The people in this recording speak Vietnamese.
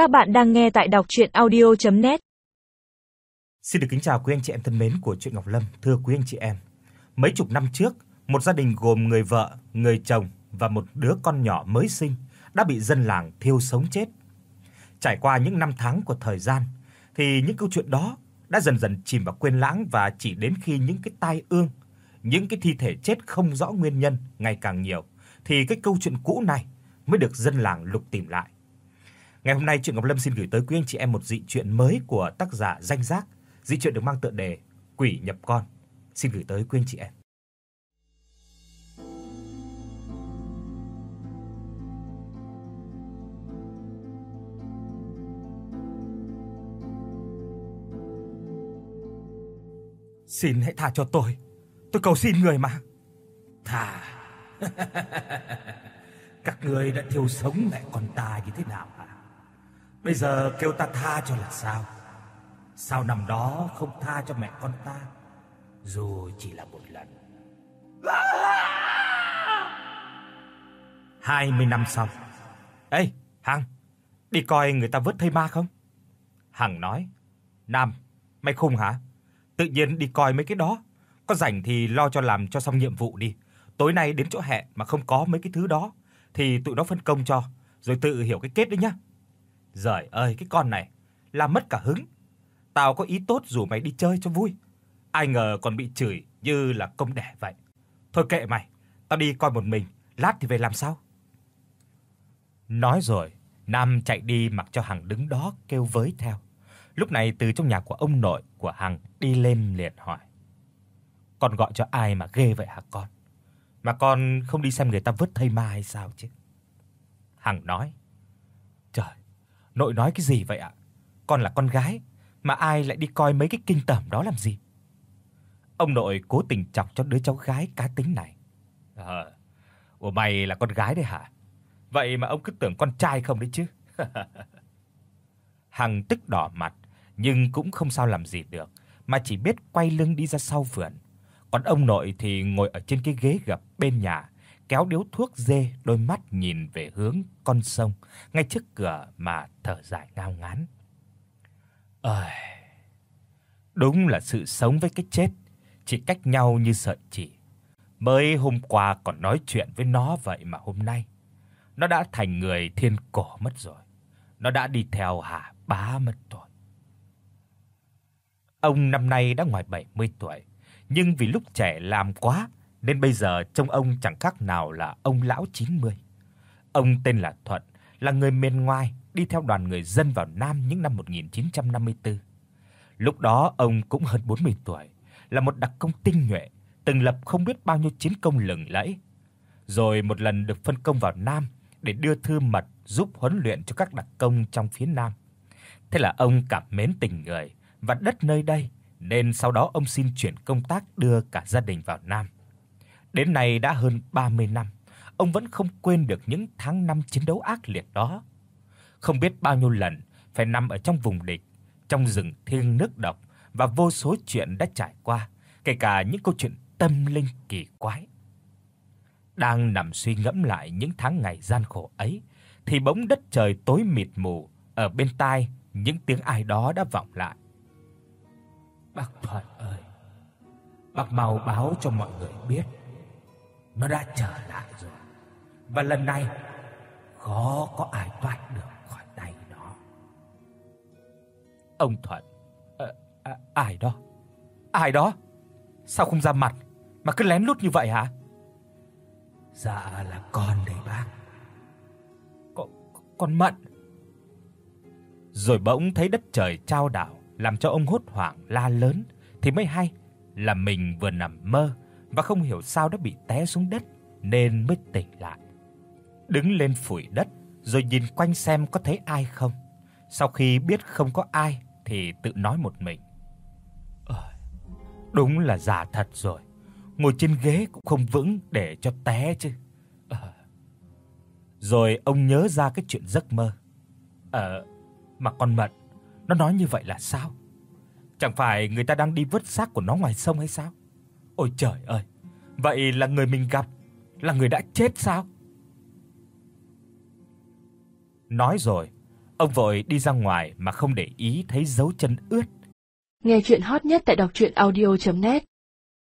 Các bạn đang nghe tại đọc audio net Xin được kính chào quý anh chị em thân mến của truyện Ngọc Lâm, thưa quý anh chị em. Mấy chục năm trước, một gia đình gồm người vợ, người chồng và một đứa con nhỏ mới sinh đã bị dân làng thiêu sống chết. Trải qua những năm tháng của thời gian thì những câu chuyện đó đã dần dần chìm vào quên lãng và chỉ đến khi những cái tai ương, những cái thi thể chết không rõ nguyên nhân ngày càng nhiều thì cái câu chuyện cũ này mới được dân làng lục tìm lại. Ngày hôm nay truyện Ngọc Lâm xin gửi tới quý anh chị em một dị truyện mới của tác giả Danh Giác. Dị truyện được mang tựa đề Quỷ nhập con. Xin gửi tới quý anh chị em. Xin hãy tha cho tôi. Tôi cầu xin người mà. Tha. Các người đã thiêu sống mẹ con ta như thế nào hả? Bây giờ kêu ta tha cho là sao? Sao năm đó không tha cho mẹ con ta? Dù chỉ là một lần. 20 năm sau. Ê, Hằng, đi coi người ta vớt thây ma không? Hằng nói, Nam, mày khùng hả? Tự nhiên đi coi mấy cái đó, có rảnh thì lo cho làm cho xong nhiệm vụ đi. Tối nay đến chỗ hẹn mà không có mấy cái thứ đó thì tụi nó phân công cho, rồi tự hiểu cái kết đấy nhá. Giời ơi, cái con này làm mất cả hứng. Tao có ý tốt rủ mày đi chơi cho vui. Ai ngờ còn bị chửi như là công đẻ vậy. Thôi kệ mày, tao đi coi một mình, lát thì về làm sao? Nói rồi, Nam chạy đi mặc cho Hằng đứng đó kêu với theo. Lúc này từ trong nhà của ông nội của Hằng đi lên liền hỏi: "Con gọi cho ai mà ghê vậy hả con? Mà con không đi xem người ta vứt thây ma hay sao chứ?" Hằng nói: nội nói cái gì vậy ạ? Con là con gái, mà ai lại đi coi mấy cái kinh tởm đó làm gì?" Ông nội cố tình chọc cho đứa cháu gái cá tính này. "Ờ, ủa mày là con gái đấy hả? Vậy mà ông cứ tưởng con trai không đấy chứ?" Hằng tức đỏ mặt, nhưng cũng không sao làm gì được, mà chỉ biết quay lưng đi ra sau vườn. Còn ông nội thì ngồi ở trên cái ghế gập bên nhà, kéo điếu thuốc dê, đôi mắt nhìn về hướng con sông ngay trước cửa mà thở dài ngao ngán. Ơi. Đúng là sự sống với cái chết chỉ cách nhau như sợi chỉ. Mới hôm qua còn nói chuyện với nó vậy mà hôm nay nó đã thành người thiên cổ mất rồi. Nó đã đi theo Hà Bá mất rồi. Ông năm nay đã ngoài 70 tuổi, nhưng vì lúc trẻ làm quá nên bây giờ trông ông chẳng khác nào là ông lão 90. Ông tên là Thuận, là người miền ngoài đi theo đoàn người dân vào Nam những năm 1954. Lúc đó ông cũng hơn 40 tuổi, là một đặc công tinh nhuệ, từng lập không biết bao nhiêu chiến công lừng lẫy. Rồi một lần được phân công vào Nam để đưa thư mật giúp huấn luyện cho các đặc công trong phía Nam. Thế là ông cảm mến tình người và đất nơi đây, nên sau đó ông xin chuyển công tác đưa cả gia đình vào Nam. Đến nay đã hơn 30 năm, ông vẫn không quên được những tháng năm chiến đấu ác liệt đó. Không biết bao nhiêu lần phải nằm ở trong vùng địch, trong rừng thiêng nước độc và vô số chuyện đã trải qua, kể cả những câu chuyện tâm linh kỳ quái. Đang nằm suy ngẫm lại những tháng ngày gian khổ ấy thì bỗng đất trời tối mịt mù, ở bên tai những tiếng ai đó đã vọng lại. Bác Thuận ơi, bác mau báo cho mọi người biết nó đã trở lại rồi. Và lần này khó có ai thoát được khỏi tay nó. Ông Thuận, à, à, ai đó? Ai đó? Sao không ra mặt mà cứ lén lút như vậy hả? Dạ là con đây bác. Con con Mận. Rồi bỗng thấy đất trời trao đảo, làm cho ông hốt hoảng la lớn thì mới hay là mình vừa nằm mơ và không hiểu sao đã bị té xuống đất nên mới tỉnh lại. Đứng lên phủi đất rồi nhìn quanh xem có thấy ai không. Sau khi biết không có ai thì tự nói một mình. Ờ, đúng là giả thật rồi. Ngồi trên ghế cũng không vững để cho té chứ. Ờ. Rồi ông nhớ ra cái chuyện giấc mơ. Ờ, mà con mận nó nói như vậy là sao? Chẳng phải người ta đang đi vớt xác của nó ngoài sông hay sao? Ôi trời ơi, vậy là người mình gặp là người đã chết sao? Nói rồi, Ông vội đi ra ngoài mà không để ý thấy dấu chân ướt. Nghe truyện hot nhất tại doctruyenaudio.net